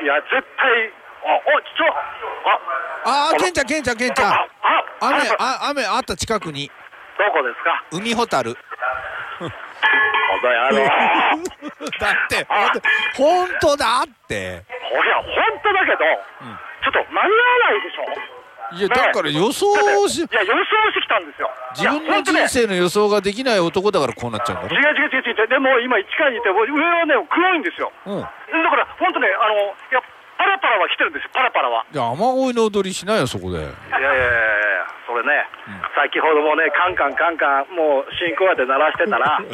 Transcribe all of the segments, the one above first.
いや、絶対、あ、お、ちょ、あ、あーケンちゃんケンちゃんケンちゃん。あ、あ、雨ああ雨あった近くに。どこですか？海ホタルこの野郎。だってほんとだって。いや、本当だけど、ちょっと間に合わないでしょ。いやだから予想しいや、予想してきたんですよ。自分の人生の予想ができない男だからこうなっちゃうんだろ？違う違う違う違う。でも今、地下にいて、上はね、黒いんですよ。うんいだから、本当ね、あの、いや、パラパラは来てるんですよ、パラパラは。や雨乞いの踊りしないよそこでいやいやいやそれね、先ほどもね、カンカンカンカン、もう進行まで鳴らしてたら、危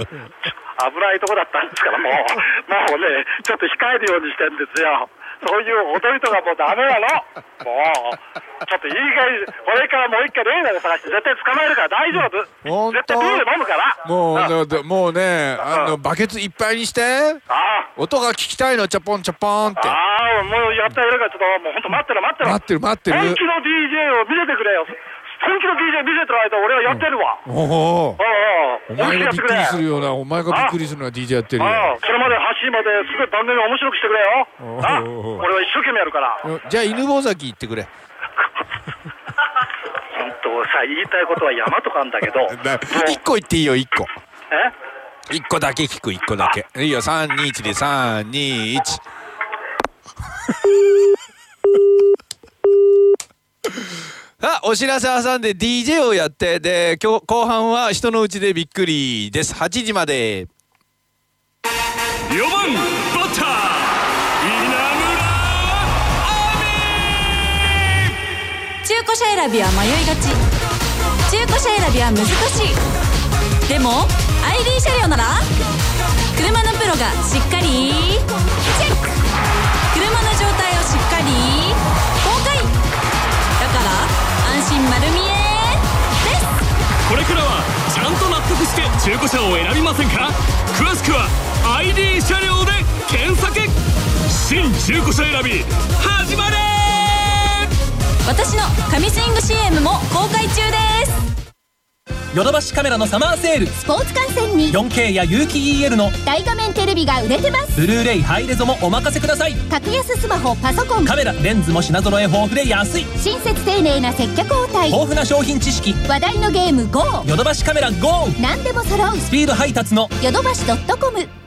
ないとこだったんですから、もう、もうね、ちょっと控えるようにしてるんですよ。そういう踊りとかもうダメなの。もう、ちょっといい加減、これからもう一回レーダーで探して絶対捕まえるから大丈夫。絶対ビール飲むから。もうあだだもうねあのバケツいっぱいにしてあ音が聞きたいのチャポンチャポンってああ、もうやってあげるから、ちょっともう本当待ってろ待ってろ。待ってる待ってる本気の DJ を見せてくれよ。本気の DJ 見せてる間、俺はやってるわ。おおああ、お本気でやってくれ。前がびっくりするようなお前がびっくりするのは DJ やってるよそれまで橋まですごい番組面白くしてくれよ。おうあおうおう俺は一生懸命やるから。よじゃあ犬吠埼行ってくれ本当さ、言いたいことは山とかあんだけど。一個言っていいよ一個え？一個だけ聞く一個だけいいよ321で321 さあお知らせ挟んで DJ をやって。で今日後半は人のうちでびっくりです。8時まで。4番バッター。稲中古車選びは迷いがち。中古車選びは難しい。でも ID 車両なら車のプロがしっかりチェック。車の状態をしっかり丸見えですこれからはちゃんと納得して中古車を選びませんか詳しくは ID 車両で検索。新中古車選び始まれ私の神スイング CM も公開中です!ヨドバシカメラのサマーセール。スポーツ観戦に。4K や有機 EL の。大画面テレビが売れてます。ブルーレイハイレゾもお任せください。格安スマホパソコン。カメラレンズも品揃え豊富で安い。親切丁寧な接客応対。豊富な商品知識。話題のゲーム GO ヨドバシカメラ GO! 何でも揃う。スピード配達の。ヨドバシ .com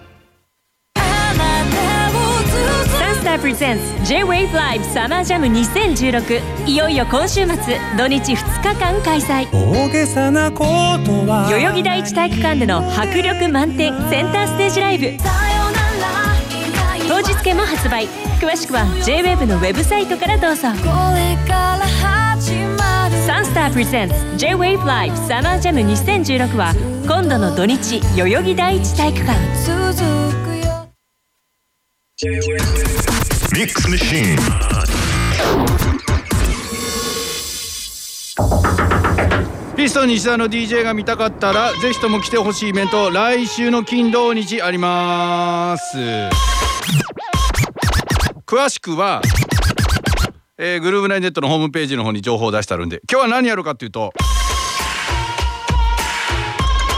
ープレゼンツ J-WAVE LIVE サマージャム2016いよいよ今週末。土日2日間開催。大げさなことは。代々木第一体育館での迫力満点センターステージライブ。当日券も発売。詳しくは JWEB のウェブサイトからどうぞ。サンスタープレゼンツ J-WAVE LIVE サマージャム2016は今度の土日代々木第一体育館。ミミックスマシンピストン西田の DJ が見たかったらぜひとも来てほしいイベント来週の金土日あります。詳しくは、えーグルーブナイネットのホームページの方に情報を出してあるんで今日は何やるかっていうと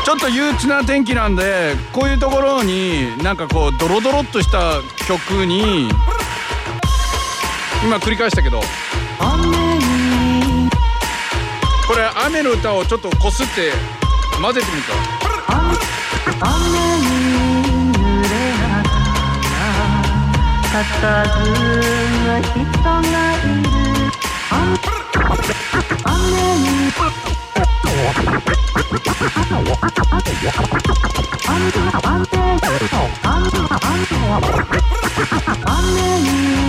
ちょっと憂鬱な天気なんでこういうところになんかこうドロドロっとした曲に今繰り返したけど。これ雨の歌をちょっとこすって混ぜてみた。雨に濡れたたずむ人がいる。雨に雨に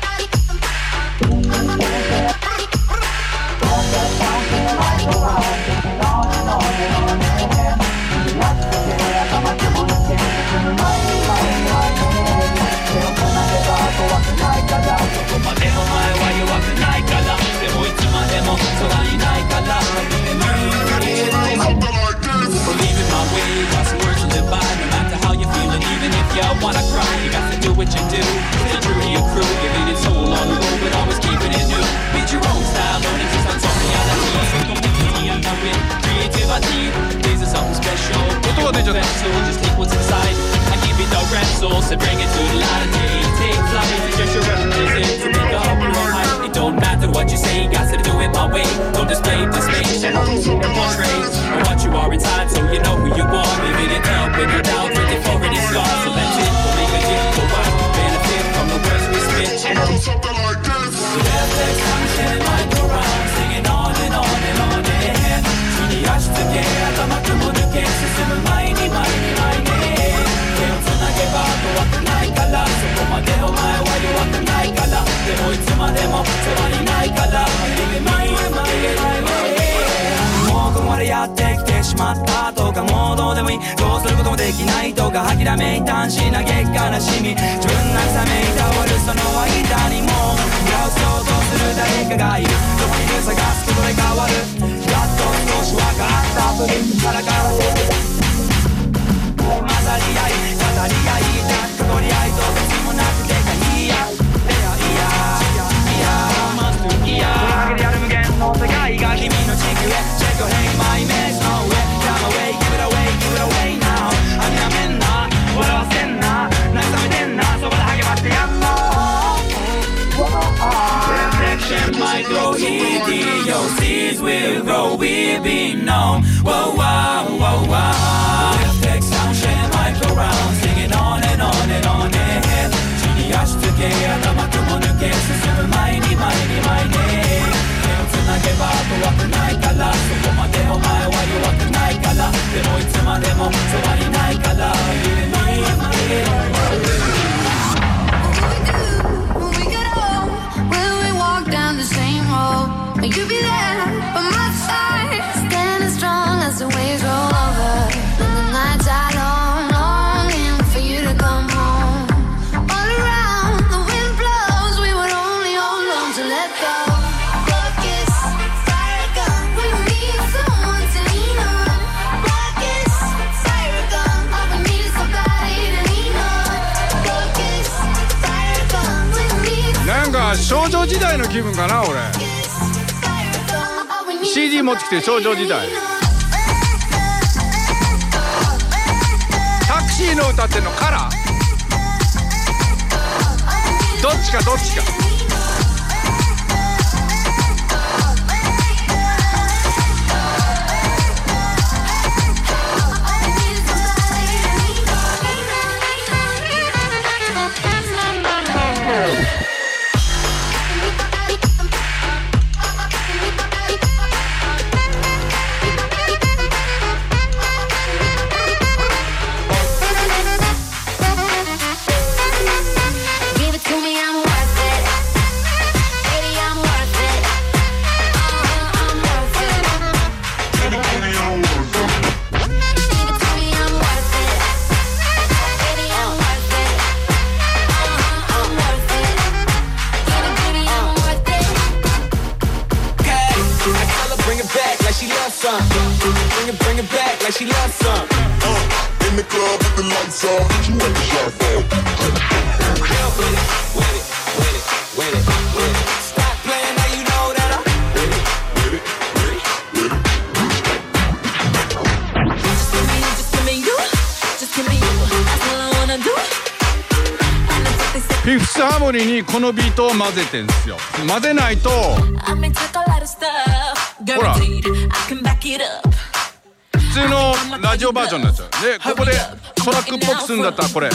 what you do. It's a to your crew, giving it soul on the but always keeping it new. Beat your own style, don't exist on out of me. So completely unknown, creativity. These are something special. Just take what's inside. I give it the bring it to the light. Take flight, it's just your to make up your. It don't matter what you say, got to do it my way. Don't display dismay, shadows and portrays. Or what you are inside, so you know who you are. Living it up. 少女時代の気分かな俺。CD 持ってきて少女時代。タクシーの歌ってのカラー。どっちかどっちか。some. Bring it, bring it back like she loves some. Uh, in the club with the lights off, she want the shot for. Girl, with it, with it, with it, with it, with it. Stop playing now, you know that I'm with it, with it, with it, with it. Just give me you, just give me you, just give me you. That's all I wanna do. フィフスハーモニーにこのビートを混ぜてんですよ混ぜないとほら普通のラジオバージョンになっちゃうでここでトラックっぽくするんだったらこれ。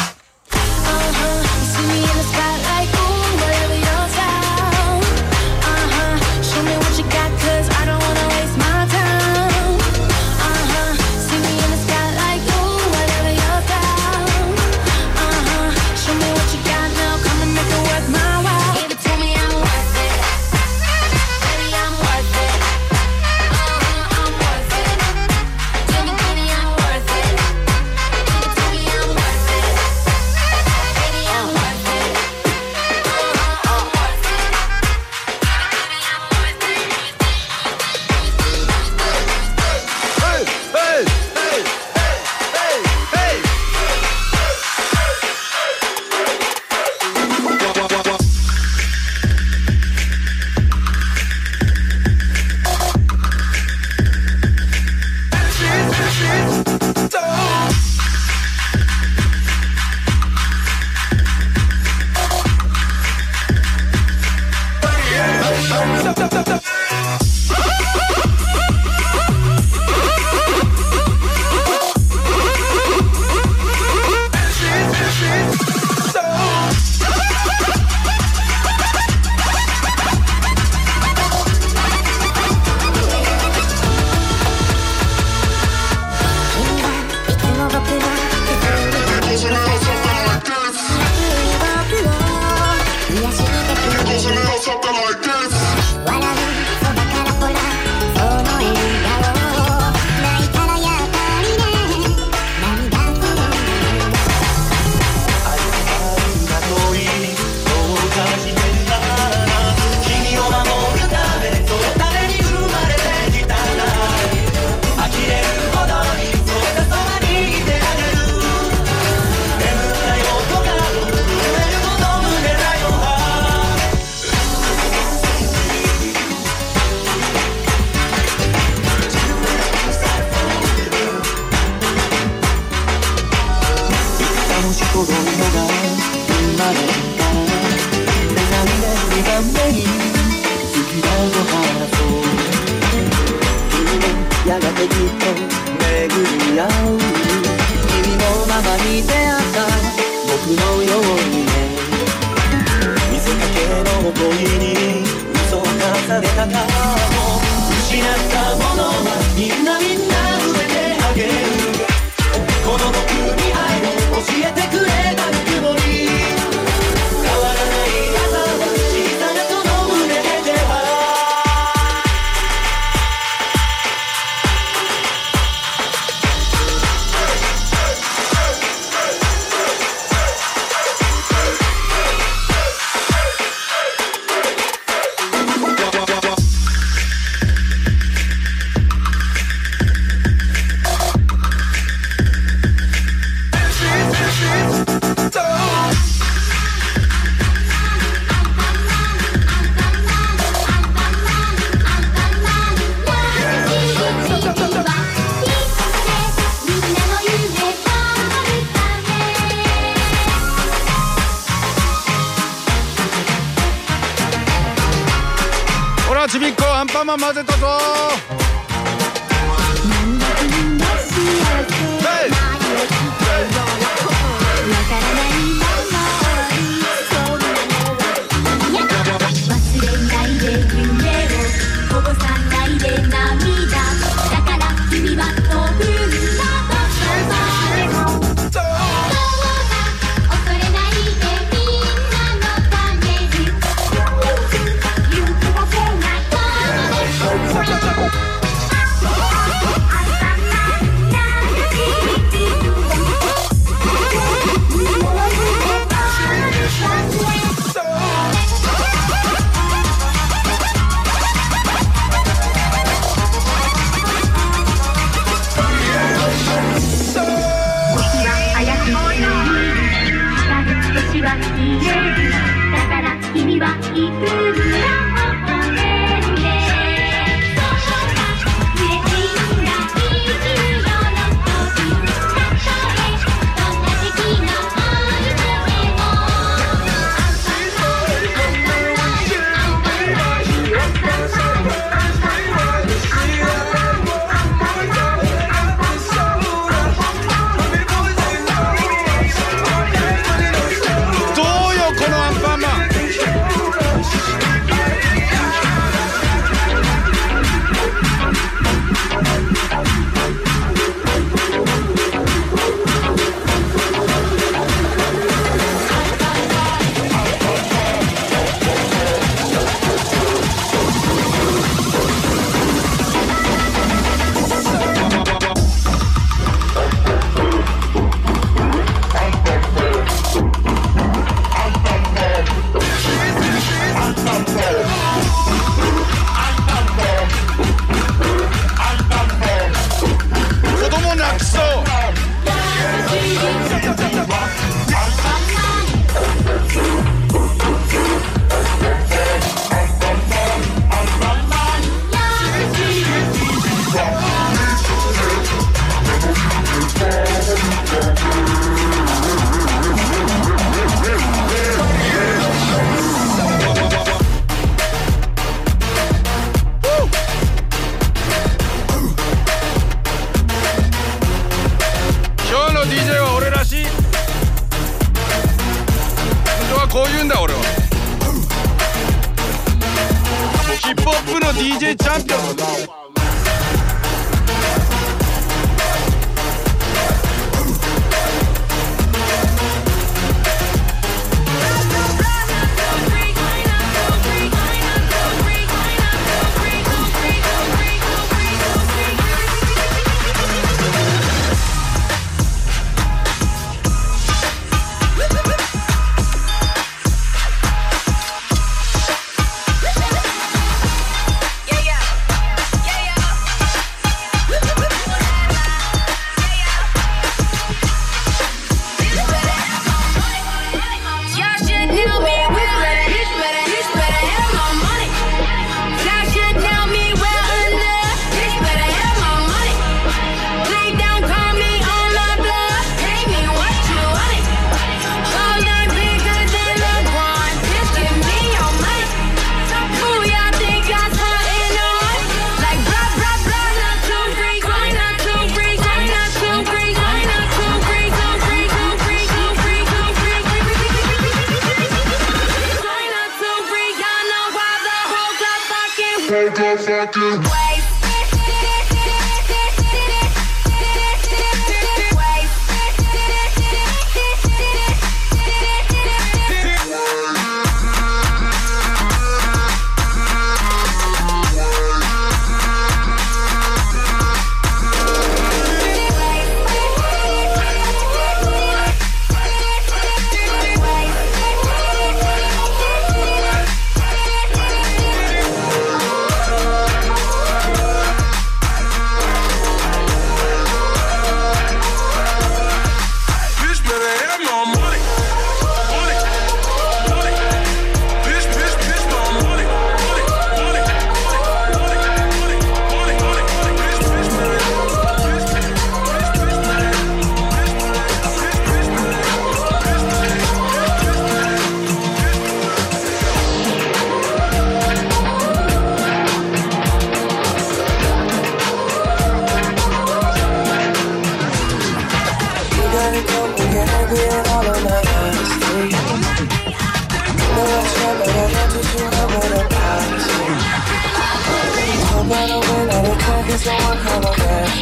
like you.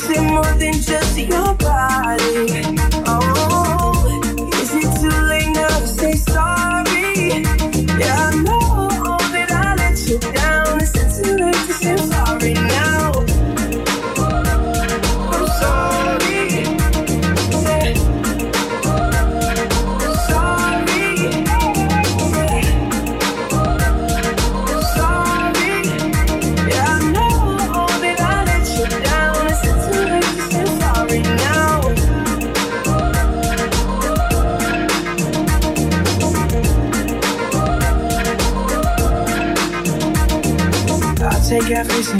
It's more than just your body.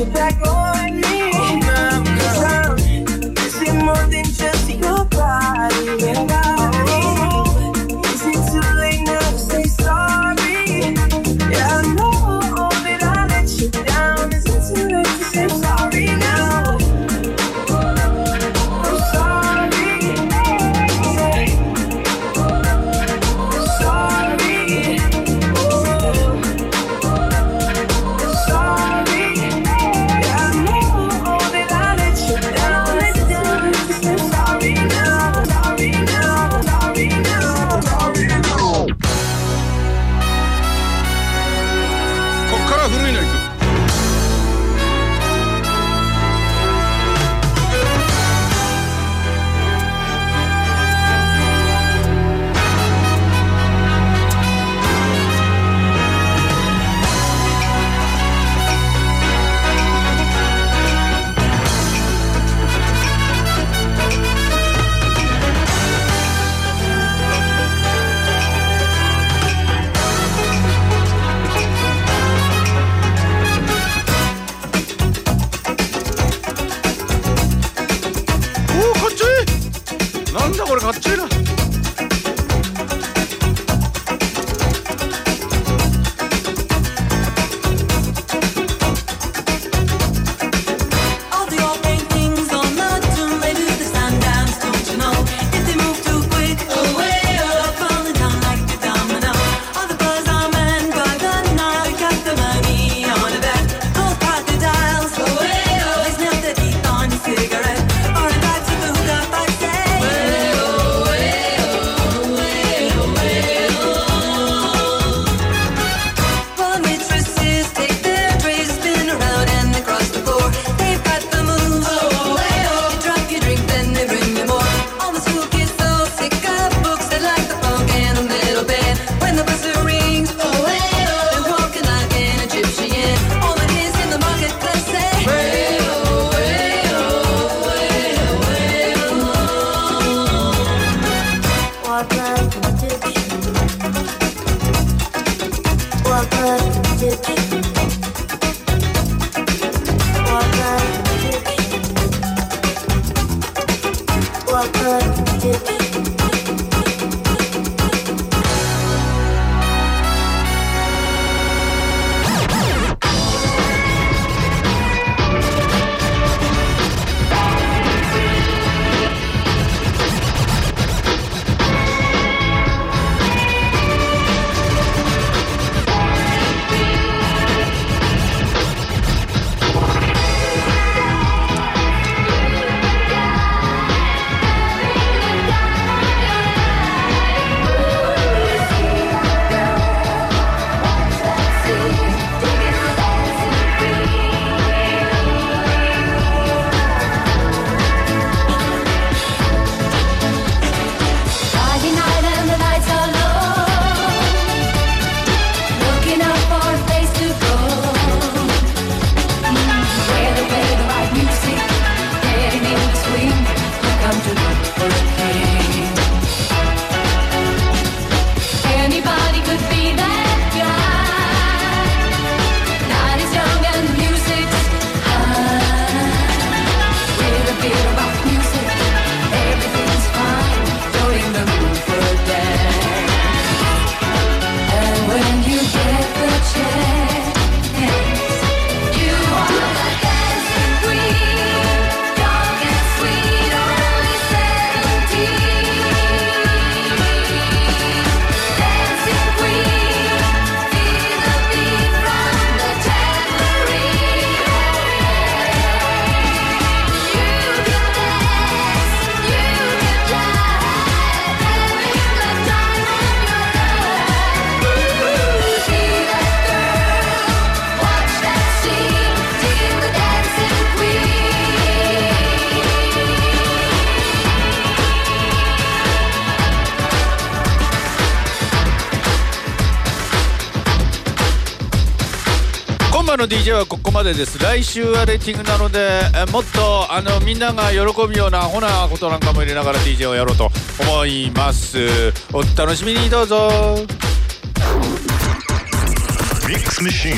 should back. DJ はここまでです。来週はレーティングなのでもっとあのみんなが喜ぶようなアホなことなんかも入れながら DJ をやろうと思います。お楽しみにどうぞ。ミックスミシーン